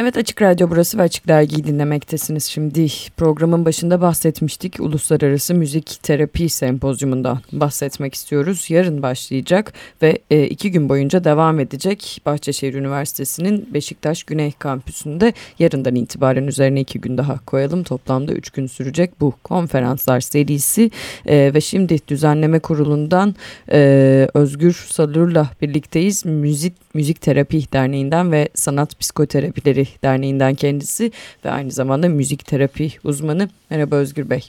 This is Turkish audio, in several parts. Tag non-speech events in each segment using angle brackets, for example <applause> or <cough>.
Evet Açık Radyo burası ve Açık Dergi'yi dinlemektesiniz. Şimdi programın başında bahsetmiştik. Uluslararası Müzik Terapi Sempozyumundan bahsetmek istiyoruz. Yarın başlayacak ve e, iki gün boyunca devam edecek. Bahçeşehir Üniversitesi'nin Beşiktaş Güney Kampüsü'nde yarından itibaren üzerine iki gün daha koyalım. Toplamda üç gün sürecek bu konferanslar serisi e, ve şimdi düzenleme kurulundan e, Özgür Salur'la birlikteyiz. Müzik Müzik Terapi Derneği'nden ve Sanat Psikoterapileri Derneği'nden kendisi ve aynı zamanda müzik terapi uzmanı. Merhaba Özgür Bey.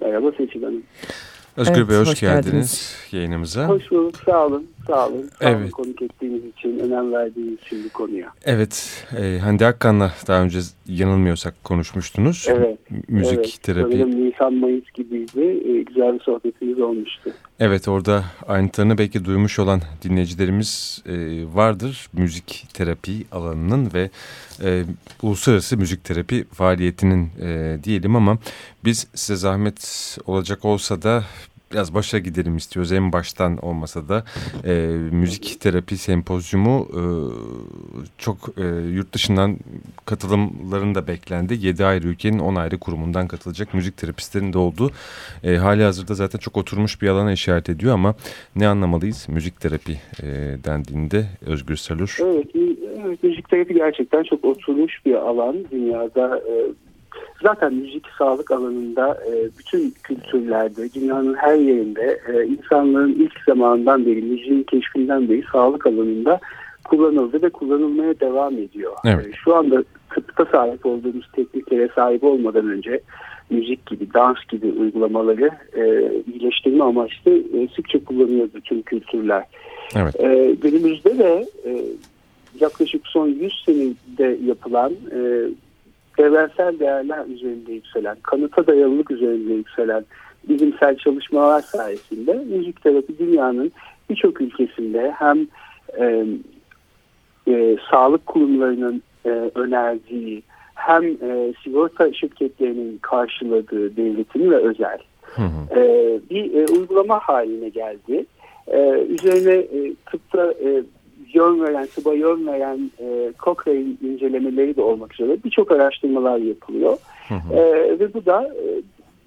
Merhaba Seçil Hanım. Özgür evet, Bey hoş, hoş geldiniz, geldiniz yayınımıza. Hoş bulduk sağ olun sağ olun. Sağ evet. olun konuk ettiğiniz için önem verdiğiniz için bu konuya. Evet e, Hande Akkan'la daha önce yanılmıyorsak konuşmuştunuz. Evet. Müzik evet. terapi. Sanırım Nisan Mayıs gibiydi e, güzel bir sohbetimiz olmuştu. Evet orada ayrıntılarını belki duymuş olan dinleyicilerimiz e, vardır. Müzik terapi alanının ve e, uluslararası müzik terapi faaliyetinin e, diyelim ama biz size zahmet olacak olsa da biraz başa gidelim istiyoruz. En baştan olmasa da e, müzik terapi sempozyumu e, çok e, yurt dışından katılımların da beklendi. 7 ayrı ülkenin 10 ayrı kurumundan katılacak müzik terapistlerin de olduğu e, hali hazırda zaten çok oturmuş bir alana işaret ediyor ama ne anlamalıyız müzik terapi e, dendiğinde Özgür Salur? Evet, evet müzik terapi gerçekten çok oturmuş bir alan dünyada. E, Zaten müzik sağlık alanında e, bütün kültürlerde, dünyanın her yerinde e, insanların ilk zamandan beri, müziğin keşfinden beri sağlık alanında kullanıldı ve kullanılmaya devam ediyor. Evet. E, şu anda tıpta sahip olduğumuz tekniklere sahip olmadan önce müzik gibi, dans gibi uygulamaları e, iyileştirme amaçlı e, sıkça kullanıyordu tüm kültürler. Evet. E, günümüzde de e, yaklaşık son 100 senede yapılan e, evrensel değerler üzerinde yükselen, kanıta dayalılık üzerinde yükselen bilimsel çalışmalar sayesinde müzik terapi dünyanın birçok ülkesinde hem e, e, sağlık kurumlarının e, önerdiği hem e, sigorta şirketlerinin karşıladığı devletin ve özel hı hı. E, bir e, uygulama haline geldi. E, üzerine e, tıpta e, yön veren, tıba yön veren e, Cochrane incelemeleri de olmak üzere birçok araştırmalar yapılıyor. Hı hı. E, ve bu da e,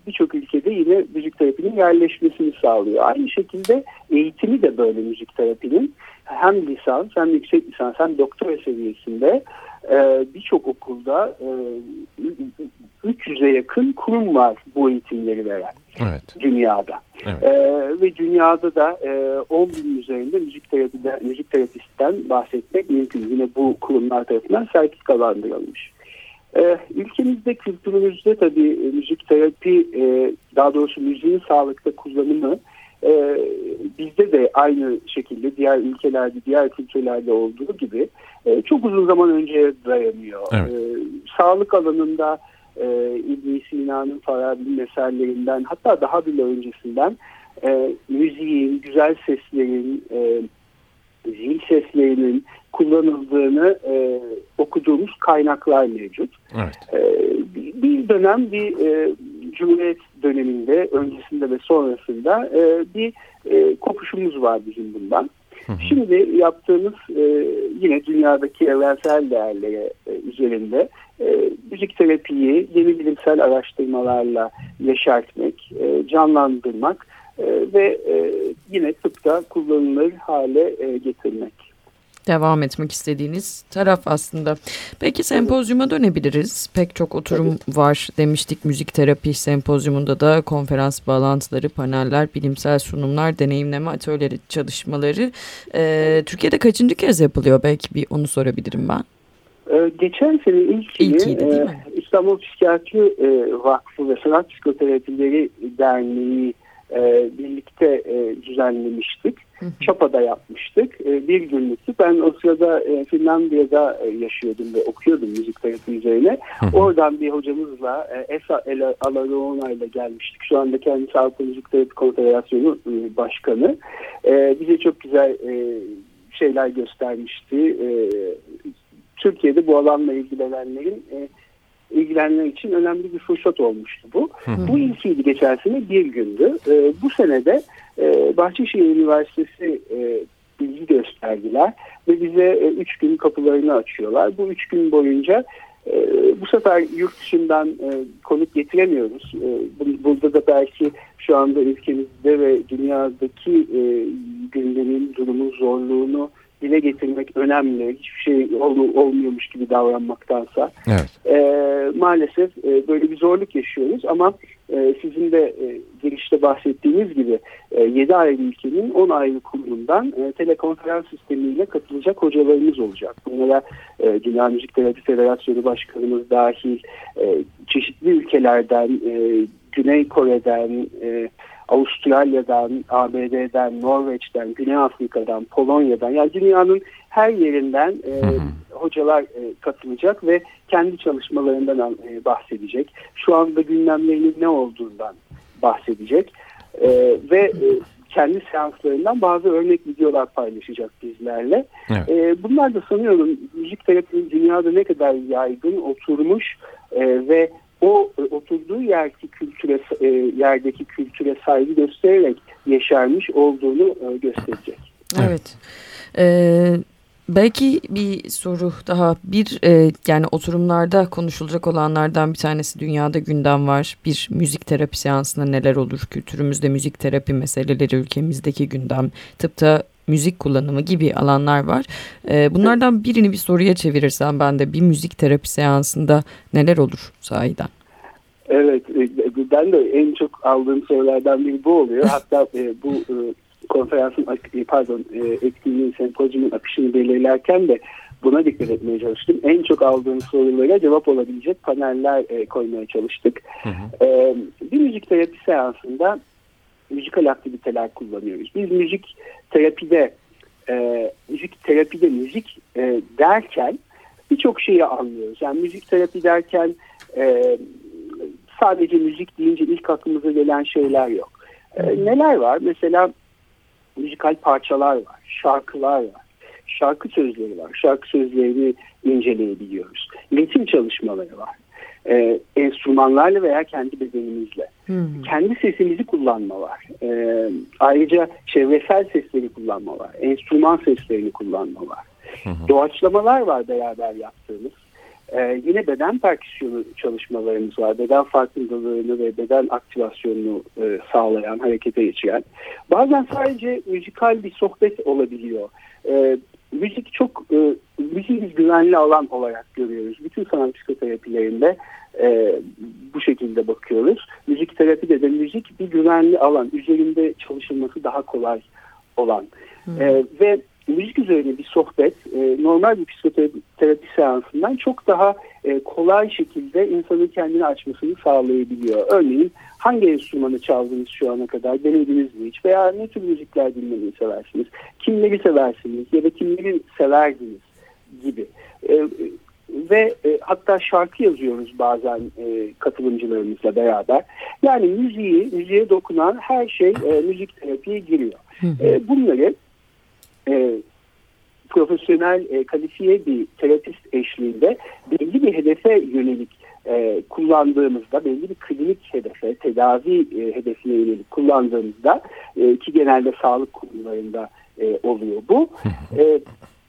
birçok ülkede yine müzik terapinin yerleşmesini sağlıyor. Aynı şekilde eğitimi de böyle müzik terapinin hem lisans hem yüksek lisans hem doktora seviyesinde e, birçok okulda e, 300'e yakın kurum var bu eğitimleri veren evet. dünyada. Evet. E, ve dünyada da e, 10 bin üzerinde müzik, terapide, müzik terapistten bahsetmek mümkün. Yine bu kurumlar tarafından sertifikalandırılmış. E, ülkemizde, kültürümüzde tabii e, müzik terapi, e, daha doğrusu müziğin sağlıkta kullanımı e, bizde de aynı şekilde diğer ülkelerde, diğer kültürlerde olduğu gibi e, çok uzun zaman önce dayanıyor. Evet. E, sağlık alanında e, İbn Sina'nın Farabi'nin eserlerinden hatta daha bile öncesinden e, müziğin, güzel seslerin, e, zil seslerinin kullanıldığını e, okuduğumuz kaynaklar mevcut. Evet. E, bir dönem bir e, Cumhuriyet döneminde öncesinde ve sonrasında e, bir e, kopuşumuz var bizim bundan. Şimdi yaptığımız e, yine dünyadaki evrensel değerlere e, üzerinde müzik terapiyi yeni bilimsel araştırmalarla yaşartmak, e, canlandırmak e, ve e, yine tıpta kullanılır hale e, getirmek devam etmek istediğiniz taraf aslında. Peki sempozyuma dönebiliriz. Pek çok oturum var demiştik. Müzik terapi sempozyumunda da konferans bağlantıları, paneller, bilimsel sunumlar, deneyimleme atölyeleri çalışmaları. Ee, Türkiye'de kaçıncı kez yapılıyor? Belki bir onu sorabilirim ben. Ee, geçen sene ilkini İlkiydi, e, İstanbul Psikiyatri e, Vakfı ve Sanat Psikoterapileri Derneği e, birlikte e, düzenlemiştik. Hı Çapa'da yapmıştık. E, bir günlüktü. Ben o sırada e, Finlandiya'da e, yaşıyordum ve okuyordum müzik terapi üzerine. Oradan bir hocamızla e, Esa El Alaroğna ile gelmiştik. Şu anda kendisi Avrupa Müzik Terapi Konfederasyonu e, Başkanı. E, bize çok güzel e, şeyler göstermişti. E, Türkiye'de bu alanla ilgilenenlerin e, ilgilenenler için önemli bir fırsat olmuştu bu. Hı hı. Bu ilkiydi geçen sene bir gündü. E, bu senede e, Bahçeşehir Üniversitesi e, ilgi gösterdiler ve bize e, üç gün kapılarını açıyorlar. Bu üç gün boyunca e, bu sefer yurt dışından e, konuk getiremiyoruz. E, burada da belki şu anda ülkemizde ve dünyadaki e, gündemin durumu zorluğunu dile getirmek önemli. Hiçbir şey ol, olmuyormuş gibi davranmaktansa. Evet. E, maalesef e, böyle bir zorluk yaşıyoruz ama e, sizin de e, girişte bahsettiğiniz gibi e, 7 ayrı ülkenin 10 ayrı kurumundan e, telekonferans sistemiyle katılacak hocalarımız olacak. Bunlara e, Dünya Müzik Terapi Federasyonu Başkanımız dahil e, çeşitli ülkelerden, e, Güney Kore'den, e, Avustralya'dan, ABD'den, Norveç'ten, Güney Afrika'dan, Polonya'dan yani dünyanın her yerinden e, hocalar e, katılacak ve kendi çalışmalarından e, bahsedecek. Şu anda gündemlerinin ne olduğundan bahsedecek e, ve e, kendi seanslarından bazı örnek videolar paylaşacak bizlerle. Evet. E, bunlar da sanıyorum müzik terapinin dünyada ne kadar yaygın, oturmuş e, ve o e, oturduğu yerki kültüre, e, yerdeki kültüre saygı göstererek yaşarmış olduğunu e, gösterecek. Evet. Ee, belki bir soru daha bir e, yani oturumlarda konuşulacak olanlardan bir tanesi dünyada gündem var. Bir müzik terapi seansında neler olur? Kültürümüzde müzik terapi meseleleri ülkemizdeki gündem. Tıpta müzik kullanımı gibi alanlar var. E, bunlardan birini bir soruya çevirirsen ben de bir müzik terapi seansında neler olur sahiden? Evet, e, ben de en çok aldığım sorulardan biri bu oluyor. <laughs> Hatta e, bu e, konferansın pardon etkinliğin sempozyumun akışını belirlerken de buna dikkat etmeye çalıştım. En çok aldığım sorulara cevap olabilecek paneller koymaya çalıştık. Hı hı. Bir müzik terapi seansında müzikal aktiviteler kullanıyoruz. Biz müzik terapide e, müzik terapide müzik e, derken birçok şeyi anlıyoruz. Yani müzik terapi derken e, sadece müzik deyince ilk aklımıza gelen şeyler yok. E, neler var? Mesela müzikal parçalar var, şarkılar var, şarkı sözleri var. Şarkı sözlerini inceleyebiliyoruz. Ritim çalışmaları var e, enstrümanlarla veya kendi bedenimizle. Hmm. Kendi sesimizi kullanma var. E, ayrıca çevresel sesleri kullanma var. Enstrüman seslerini kullanma var. Hmm. Doğaçlamalar var beraber yaptığımız. Ee, yine beden perküsyonu çalışmalarımız var. Beden farkındalığını ve beden aktivasyonunu e, sağlayan, harekete geçiren. Bazen sadece müzikal bir sohbet olabiliyor. Ee, müzik çok e, müziği güvenli alan olarak görüyoruz. Bütün sanat psikoterapilerinde e, bu şekilde bakıyoruz. Müzik terapide de müzik bir güvenli alan. Üzerinde çalışılması daha kolay olan. Hmm. E, ve müzik üzerine bir sohbet e, normal bir psikoterapi seansından çok daha e, kolay şekilde insanın kendini açmasını sağlayabiliyor. Örneğin hangi enstrümanı çaldınız şu ana kadar denediniz mi hiç veya ne tür müzikler dinlemeyi seversiniz, kimleri seversiniz ya da kimleri severdiniz gibi. E, ve e, hatta şarkı yazıyoruz bazen e, katılımcılarımızla beraber. Yani müziği, müziğe dokunan her şey e, müzik terapiye giriyor. E, bunları e, profesyonel e, kalifiye bir terapist eşliğinde belli bir hedefe yönelik e, kullandığımızda belli bir klinik hedefe, tedavi e, hedefine yönelik kullandığımızda e, ki genelde sağlık kurumlarında e, oluyor bu. E,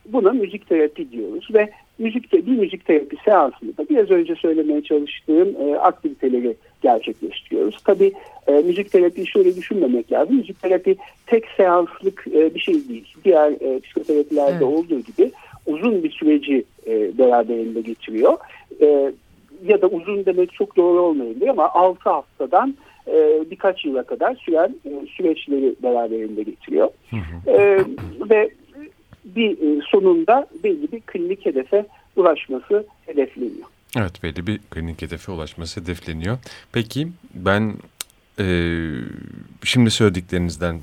buna müzik terapi diyoruz ve müzik bir müzik terapi seansında biraz önce söylemeye çalıştığım e, aktiviteleri gerçekleştiriyoruz. Tabii e, müzik terapi şöyle düşünmemek lazım. Müzik terapi tek seanslık e, bir şey değil. Diğer e, psikoterapilerde evet. olduğu gibi uzun bir süreci e, beraberinde getiriyor. E, ya da uzun demek çok doğru olmayabilir ama 6 haftadan e, birkaç yıla kadar süren e, süreçleri beraberinde getiriyor. Hı hı. E, ve bir e, sonunda belli bir klinik hedefe ulaşması hedefleniyor. Evet belli bir klinik hedefe ulaşması hedefleniyor. Peki ben e, şimdi söylediklerinizden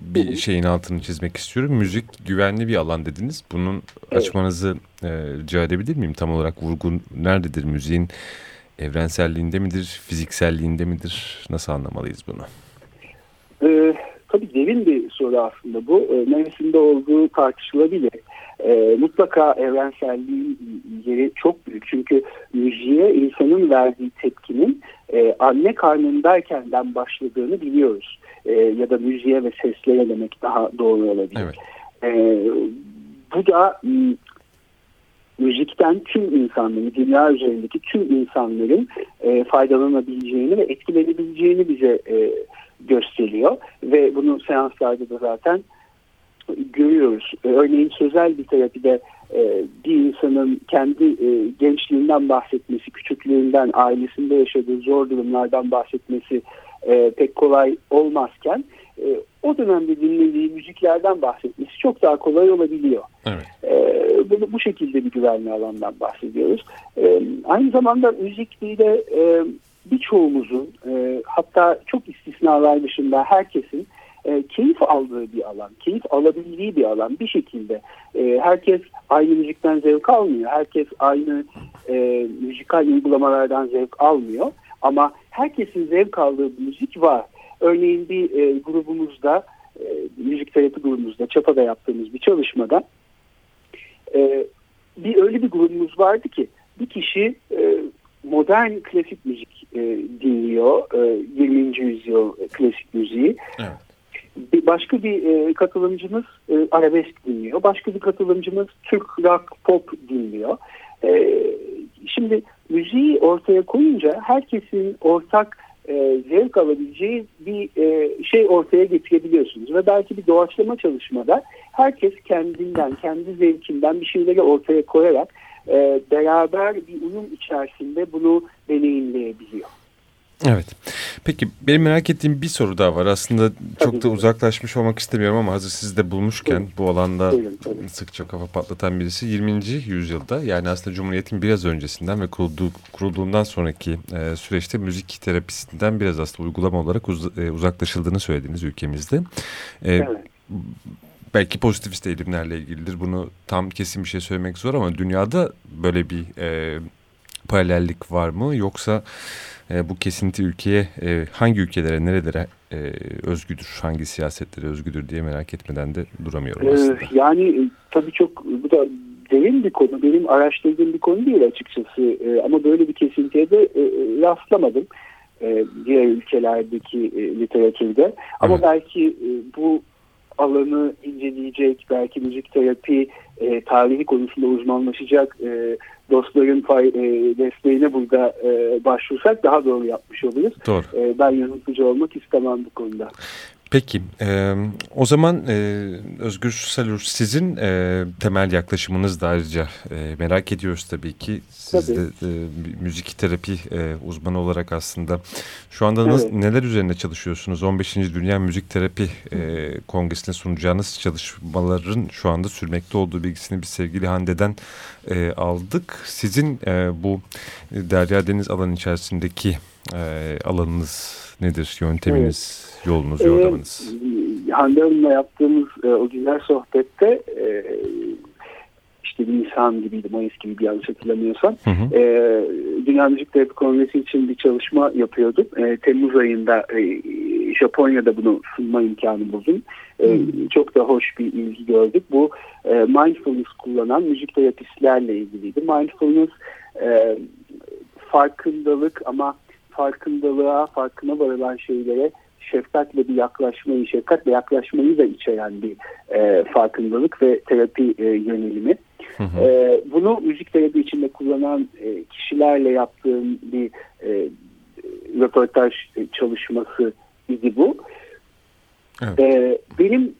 bir hı hı. şeyin altını çizmek istiyorum. Müzik güvenli bir alan dediniz. Bunun evet. açmanızı e, rica edebilir miyim? Tam olarak vurgun nerededir müziğin? Evrenselliğinde midir, fizikselliğinde midir? Nasıl anlamalıyız bunu? Ee, tabii derin bir soru aslında bu. E, neresinde olduğu tartışılabilir. E, mutlaka evrenselliğin yeri çok büyük. Çünkü müziğe insanın verdiği tepkinin e, anne karnındayken'den başladığını biliyoruz. E, ya da müziğe ve seslere demek daha doğru olabilir. Evet. E, bu da müzikten tüm insanların, dünya üzerindeki tüm insanların e, faydalanabileceğini ve etkilenebileceğini bize e, gösteriyor. Ve bunu seanslarda da zaten görüyoruz. Örneğin sözel bir terapide e, bir insanın kendi e, gençliğinden bahsetmesi, küçüklüğünden, ailesinde yaşadığı zor durumlardan bahsetmesi e, pek kolay olmazken o dönemde dinlediği müziklerden bahsetmesi çok daha kolay olabiliyor. Evet. Bunu bu şekilde bir güvenli alandan bahsediyoruz. Aynı zamanda müzik de birçoğumuzun e, hatta çok istisnalar dışında herkesin e, keyif aldığı bir alan, keyif alabildiği bir alan bir şekilde. E, herkes aynı müzikten zevk almıyor, herkes aynı e, müzikal uygulamalardan zevk almıyor. Ama herkesin zevk aldığı bir müzik var. Örneğin bir e, grubumuzda, e, müzik terapi grubumuzda, Çapa'da yaptığımız bir çalışmada e, bir öyle bir grubumuz vardı ki bir kişi e, modern klasik müzik e, dinliyor, e, 20. yüzyıl klasik müziği. Evet. Bir, başka bir e, katılımcımız e, arabesk dinliyor, başka bir katılımcımız Türk rock pop dinliyor. E, şimdi müziği ortaya koyunca herkesin ortak e, zevk alabileceği bir e, şey ortaya getirebiliyorsunuz. Ve belki bir doğaçlama çalışmada herkes kendinden, kendi zevkinden bir şeyleri ortaya koyarak e, beraber bir uyum içerisinde bunu deneyimleyebiliyor. Evet. Peki benim merak ettiğim bir soru daha var. Aslında çok tabii da uzaklaşmış olmak istemiyorum ama hazır siz de bulmuşken bu alanda tabii, sıkça kafa patlatan birisi 20. yüzyılda yani aslında Cumhuriyet'in biraz öncesinden ve kurulduğu, kurulduğundan sonraki e, süreçte müzik terapisinden biraz aslında uygulama olarak uz, e, uzaklaşıldığını söylediğiniz ülkemizde. E, evet. Belki pozitivist eğilimlerle ilgilidir. Bunu tam kesin bir şey söylemek zor ama dünyada böyle bir e, paralellik var mı? Yoksa e, bu kesinti ülkeye e, hangi ülkelere, nerelere e, özgüdür, hangi siyasetlere özgüdür diye merak etmeden de duramıyorum ee, aslında. Yani e, tabii çok bu da derin bir konu, benim araştırdığım bir konu değil açıkçası e, ama böyle bir kesintiye de e, e rastlamadım e, diğer ülkelerdeki e, literatürde. Ama evet. belki e, bu alanı inceleyecek, belki müzik terapi e, tarihi konusunda uzmanlaşacak e, dostların pay, e, desteğine burada e, başvursak daha doğru yapmış oluruz. Doğru. E, ben yanıltıcı olmak istemem bu konuda. Peki e, o zaman e, Özgür Salur sizin e, temel yaklaşımınız da ayrıca e, merak ediyoruz tabii ki. Siz tabii. de e, müzik terapi e, uzmanı olarak aslında şu anda evet. nasıl, neler üzerine çalışıyorsunuz? 15. Dünya Müzik Terapi e, Kongresi'ne sunacağınız çalışmaların şu anda sürmekte olduğu bilgisini bir sevgili Hande'den e, aldık. Sizin e, bu Derya Deniz alan içerisindeki e, alanınız nedir? Yönteminiz, evet. yolunuz, yordamınız? Ee, Hande Hanım'la yaptığımız e, o güzel sohbette e, işte Nisan gibiydi, Mayıs gibi bir yanlış hatırlamıyorsam. Hı hı. E, Dünya Müzik Terapi Kongresi için bir çalışma yapıyorduk. E, Temmuz ayında e, Japonya'da bunu sunma imkanı buldum. E, çok da hoş bir ilgi gördük. Bu e, mindfulness kullanan müzik terapistlerle ilgiliydi. Mindfulness e, farkındalık ama farkındalığa, farkına varılan şeylere şefkatle bir yaklaşmayı, şefkatle yaklaşmayı da içeren bir e, farkındalık ve terapi e, yönelimi. Hı hı. E, bunu müzik terapi içinde kullanan e, kişilerle yaptığım bir e, röportaj çalışması idi bu. Evet. E, benim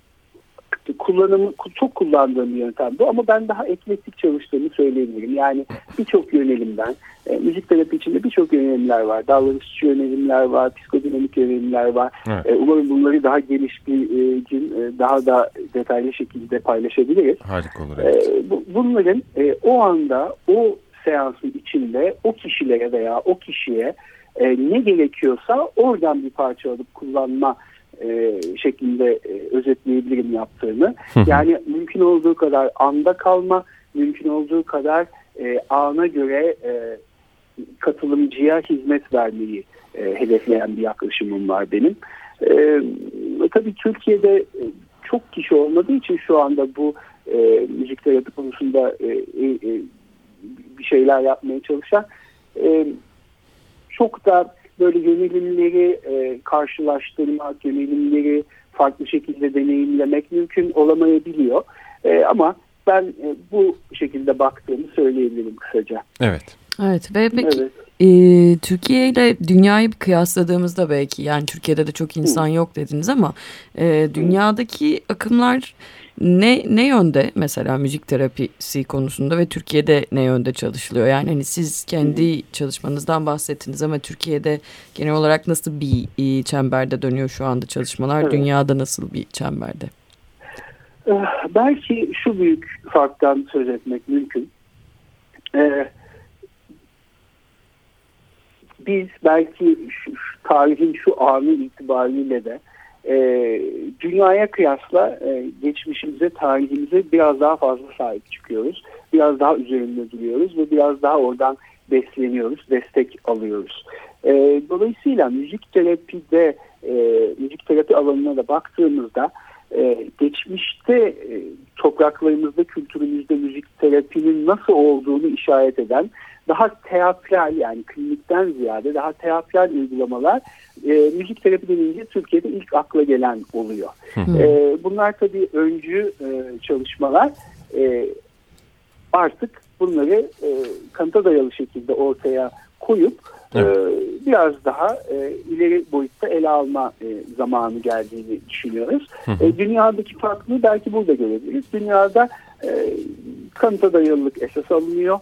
kullanımı çok kullandığım bir yöntem bu ama ben daha eklektik çalıştığımı söyleyebilirim. Yani birçok yönelimden, e, müzik terapi içinde birçok yönelimler var. Davranışçı yönelimler var, psikodinamik yönelimler var. Evet. E, umarım bunları daha geniş bir e, gün e, daha da detaylı şekilde paylaşabiliriz. Harika olur. Evet. E, bu, bunların e, o anda o seansın içinde o kişilere veya o kişiye e, ne gerekiyorsa oradan bir parça alıp kullanma e, şeklinde e, özetleyebilirim yaptığını. yani mümkün olduğu kadar anda kalma, mümkün olduğu kadar e, ana göre e, katılımcıya hizmet vermeyi e, hedefleyen bir yaklaşımım var benim. E, tabii Türkiye'de e, çok kişi olmadığı için şu anda bu e, müzik terapi konusunda e, e, e, bir şeyler yapmaya çalışan e, çok da böyle yönelimleri e, karşılaştırmak, yönelimleri farklı şekilde deneyimlemek mümkün olamayabiliyor. E, ama ben e, bu şekilde baktığımı söyleyebilirim kısaca. Evet. Evet ve peki evet. E, Türkiye ile dünyayı kıyasladığımızda belki yani Türkiye'de de çok insan Hı. yok dediniz ama e, dünyadaki akımlar ne ne yönde mesela müzik terapisi konusunda ve Türkiye'de ne yönde çalışılıyor? Yani hani siz kendi çalışmanızdan bahsettiniz ama Türkiye'de genel olarak nasıl bir e, çemberde dönüyor şu anda çalışmalar? Evet. Dünyada nasıl bir çemberde? Ee, belki şu büyük farktan söz etmek mümkün. Ee, biz belki şu, şu tarihin şu anı itibariyle de e, dünyaya kıyasla e, geçmişimize, tarihimize biraz daha fazla sahip çıkıyoruz. Biraz daha üzerinde duruyoruz ve biraz daha oradan besleniyoruz, destek alıyoruz. E, dolayısıyla müzik terapide, e, müzik terapi alanına da baktığımızda e, geçmişte e, topraklarımızda, kültürümüzde müzik terapinin nasıl olduğunu işaret eden daha teatral yani klinikten ziyade daha teatral uygulamalar e, müzik terapi denince Türkiye'de ilk akla gelen oluyor. E, bunlar tabii öncü e, çalışmalar e, artık bunları e, kanıta dayalı şekilde ortaya koyup evet. e, biraz daha e, ileri boyutta ele alma e, zamanı geldiğini düşünüyoruz. E, dünyadaki farklılığı belki burada görebiliriz. Dünyada e, kanıta dayalılık esas alınıyor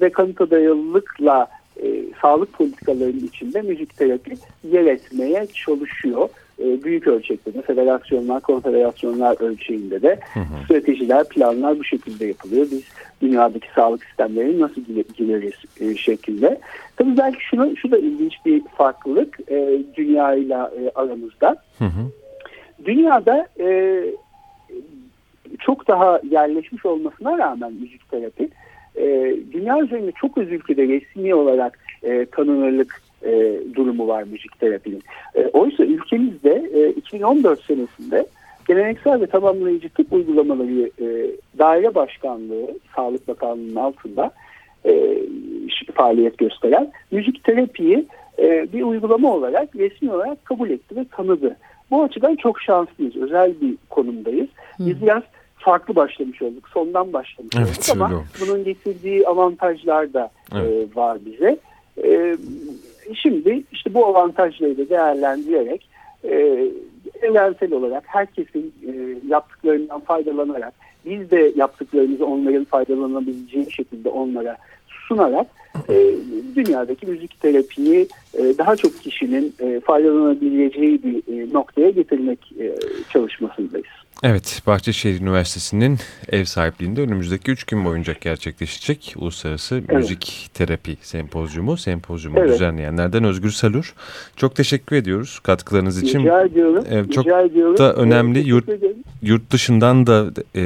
ve kanıta dayalılıkla e, sağlık politikalarının içinde müzik terapi yer etmeye çalışıyor. E, büyük ölçekte de federasyonlar, konfederasyonlar ölçeğinde de hı hı. stratejiler, planlar bu şekilde yapılıyor. Biz dünyadaki sağlık sistemlerini nasıl gireriz e, şeklinde. Tabii belki şunu, şu da ilginç bir farklılık e, dünya ile aramızda. Hı hı. Dünyada e, çok daha yerleşmiş olmasına rağmen müzik terapi e, dünya üzerinde çok az ülkede resmi olarak e, tanınırlık e, durumu var müzik terapinin. E, oysa ülkemizde e, 2014 senesinde geleneksel ve tamamlayıcı tıp uygulamaları e, daire başkanlığı Sağlık Bakanlığı'nın altında e, faaliyet gösteren müzik terapiyi e, bir uygulama olarak resmi olarak kabul etti ve tanıdı. Bu açıdan çok şanslıyız. Özel bir konumdayız. Biz biraz farklı başlamış olduk. Sondan başlamış evet, olduk ama olmuş. bunun getirdiği avantajlar da evet. e, var bize. E, şimdi işte bu avantajları da değerlendirerek e, evrensel olarak herkesin e, yaptıklarından faydalanarak biz de yaptıklarımızı onların faydalanabileceği şekilde onlara sunarak e, dünyadaki müzik terapiyi e, daha çok kişinin e, faydalanabileceği bir e, noktaya getirmek e, çalışmasındayız. Evet, Bahçeşehir Üniversitesi'nin ev sahipliğinde önümüzdeki üç gün boyunca gerçekleşecek Uluslararası evet. Müzik Terapi Sempozyumu. Sempozyumu evet. düzenleyenlerden Özgür Salur. Çok teşekkür ediyoruz katkılarınız için. Rica ediyorum. Evet, çok Rica ediyorum. da önemli. Evet, yurt, yurt dışından da e,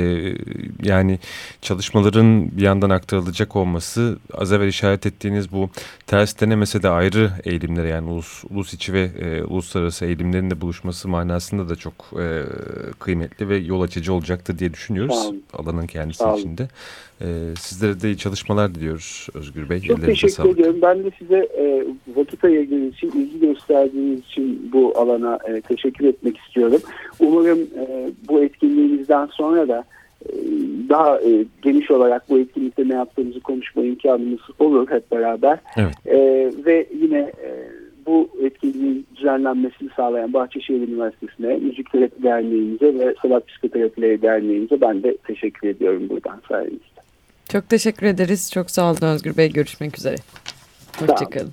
yani çalışmaların bir yandan aktarılacak olması az evvel işaret ettiğiniz bu ters denemese de ayrı eğilimlere yani ulus, ulus içi ve e, uluslararası eğilimlerin de buluşması manasında da çok e, kıymetli ve yol açıcı olacaktır diye düşünüyoruz alanın kendisi içinde. Ee, sizlere de iyi çalışmalar diliyoruz Özgür Bey. Çok teşekkür sağlık. ediyorum. Ben de size e, vakit ayırdığınız için, ilgi gösterdiğiniz için bu alana e, teşekkür etmek istiyorum. Umarım e, bu etkinliğimizden sonra da e, daha e, geniş olarak bu etkinlikte ne yaptığımızı konuşma imkanımız olur hep beraber. Evet. E, ve yine e, bu etkinliğin düzenlenmesini sağlayan Bahçeşehir Üniversitesi'ne, Müzik Terapi Derneğimize ve Sanat Psikoterapileri Derneğimize ben de teşekkür ediyorum buradan sayenizde. Çok teşekkür ederiz. Çok sağ olun Özgür Bey. Görüşmek üzere. Hoşçakalın.